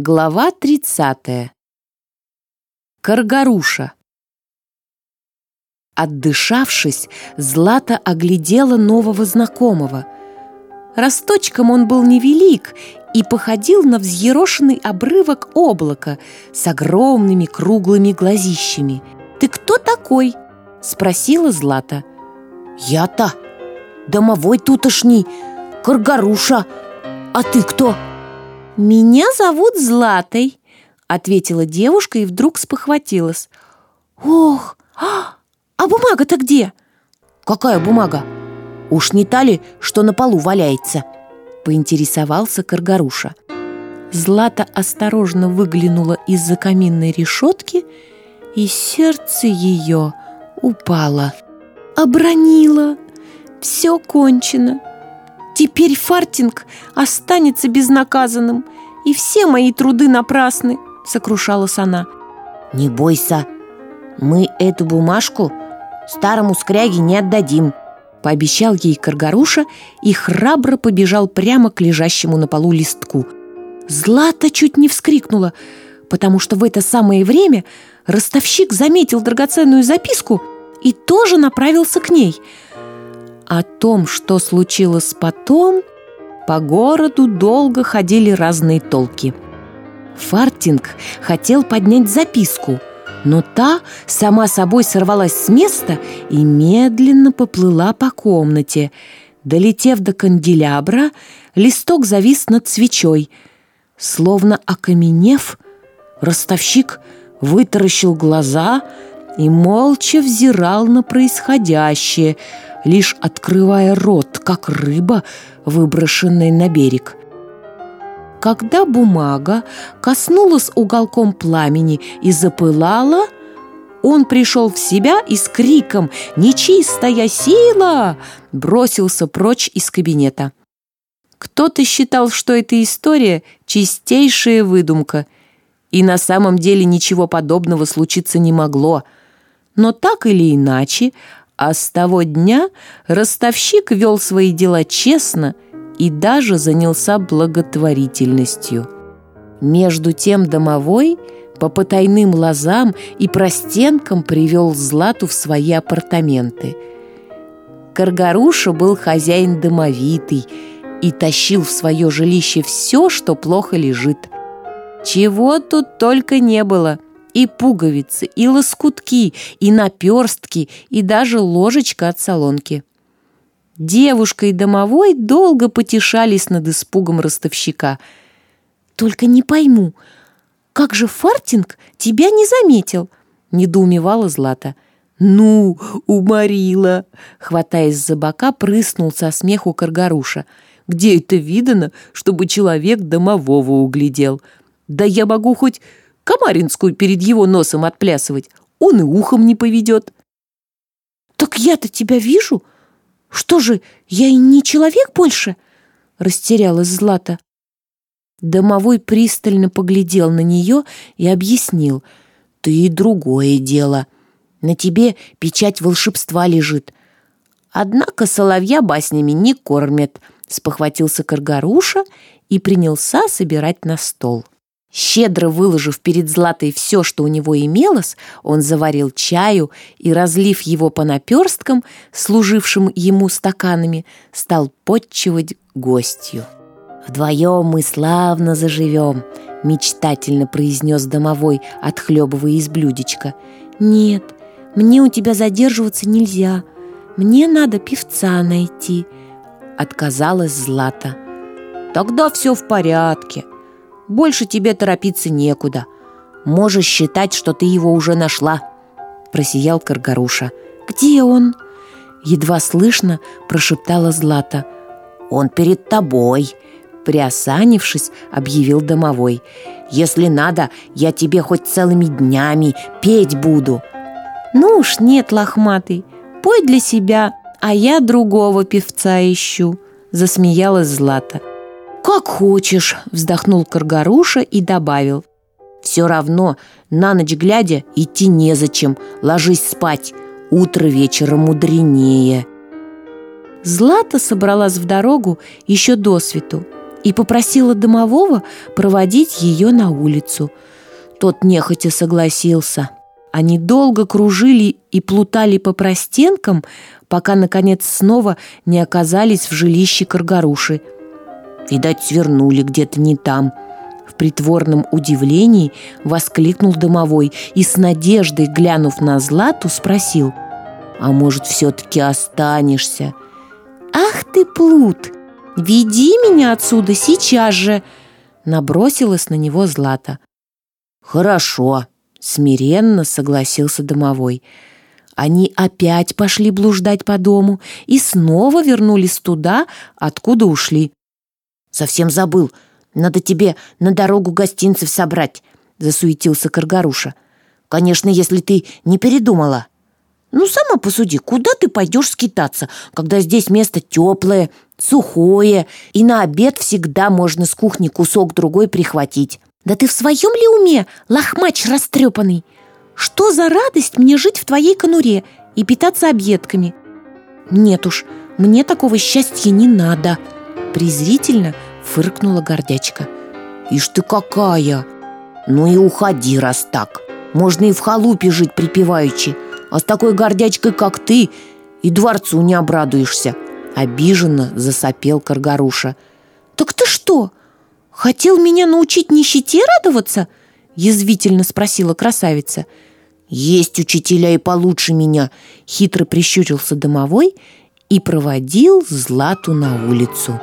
Глава 30. Каргаруша. Отдышавшись, Злата оглядела нового знакомого. Росточком он был невелик и походил на взъерошенный обрывок облака с огромными круглыми глазищами. «Ты кто такой?» — спросила Злата. «Я-то домовой тутошний, Каргаруша. А ты кто?» «Меня зовут Златой», — ответила девушка и вдруг спохватилась. «Ох, а, а бумага-то где?» «Какая бумага? Уж не та ли, что на полу валяется?» — поинтересовался Каргаруша. Злата осторожно выглянула из-за каминной решетки, и сердце ее упало. Обронила. Все кончено. Теперь фартинг останется безнаказанным, и все мои труды напрасны, сокрушалась она. Не бойся, мы эту бумажку старому скряге не отдадим, пообещал ей Каргаруша и храбро побежал прямо к лежащему на полу листку. Злата чуть не вскрикнула, потому что в это самое время ростовщик заметил драгоценную записку и тоже направился к ней – о том, что случилось потом, по городу долго ходили разные толки. Фартинг хотел поднять записку, но та сама собой сорвалась с места и медленно поплыла по комнате. Долетев до канделябра, листок завис над свечой. Словно окаменев, ростовщик вытаращил глаза и молча взирал на происходящее – лишь открывая рот, как рыба, выброшенная на берег. Когда бумага коснулась уголком пламени и запылала, он пришел в себя и с криком «Нечистая сила!» бросился прочь из кабинета. Кто-то считал, что эта история – чистейшая выдумка, и на самом деле ничего подобного случиться не могло. Но так или иначе, а с того дня ростовщик вел свои дела честно и даже занялся благотворительностью. Между тем домовой по потайным лозам и простенкам привел Злату в свои апартаменты. Каргаруша был хозяин домовитый и тащил в свое жилище все, что плохо лежит. Чего тут только не было – и пуговицы, и лоскутки, и наперстки, и даже ложечка от солонки. Девушка и домовой долго потешались над испугом ростовщика. «Только не пойму, как же Фартинг тебя не заметил?» — недоумевала Злата. «Ну, уморила!» — хватаясь за бока, прыснул со смеху Каргаруша. «Где это видано, чтобы человек домового углядел? Да я могу хоть Комаринскую перед его носом отплясывать. Он и ухом не поведет. «Так я-то тебя вижу. Что же, я и не человек больше?» Растерялась Злата. Домовой пристально поглядел на нее и объяснил. «Ты другое дело. На тебе печать волшебства лежит. Однако соловья баснями не кормят», спохватился Каргаруша и принялся собирать на стол. Щедро выложив перед Златой все, что у него имелось, он заварил чаю и, разлив его по наперсткам, служившим ему стаканами, стал подчивать гостью. «Вдвоем мы славно заживем», — мечтательно произнес домовой, отхлебывая из блюдечка. «Нет, мне у тебя задерживаться нельзя. Мне надо певца найти», — отказалась Злата. «Тогда все в порядке», больше тебе торопиться некуда. Можешь считать, что ты его уже нашла», — просиял Каргаруша. «Где он?» Едва слышно прошептала Злата. «Он перед тобой», — приосанившись, объявил домовой. «Если надо, я тебе хоть целыми днями петь буду». «Ну уж нет, лохматый, пой для себя, а я другого певца ищу», — засмеялась Злата. «Как хочешь», — вздохнул Каргаруша и добавил. «Все равно, на ночь глядя, идти незачем. Ложись спать. Утро вечера мудренее». Злата собралась в дорогу еще до свету, и попросила домового проводить ее на улицу. Тот нехотя согласился. Они долго кружили и плутали по простенкам, пока, наконец, снова не оказались в жилище Каргаруши. Видать, свернули где-то не там. В притворном удивлении воскликнул домовой и с надеждой, глянув на Злату, спросил, «А может, все-таки останешься?» «Ах ты, плут! Веди меня отсюда сейчас же!» Набросилась на него Злата. «Хорошо», — смиренно согласился домовой. Они опять пошли блуждать по дому и снова вернулись туда, откуда ушли. «Совсем забыл. Надо тебе на дорогу гостинцев собрать», — засуетился Каргаруша. «Конечно, если ты не передумала». «Ну, сама посуди, куда ты пойдешь скитаться, когда здесь место теплое, сухое, и на обед всегда можно с кухни кусок другой прихватить?» Да ты в своем ли уме, лохмач растрепанный? Что за радость мне жить в твоей конуре и питаться объедками? Нет уж, мне такого счастья не надо Презрительно фыркнула гордячка Ишь ты какая! Ну и уходи, раз так Можно и в халупе жить припеваючи А с такой гордячкой, как ты, и дворцу не обрадуешься Обиженно засопел Каргаруша Так ты что, «Хотел меня научить нищете радоваться?» Язвительно спросила красавица. «Есть учителя и получше меня!» Хитро прищурился домовой и проводил Злату на улицу.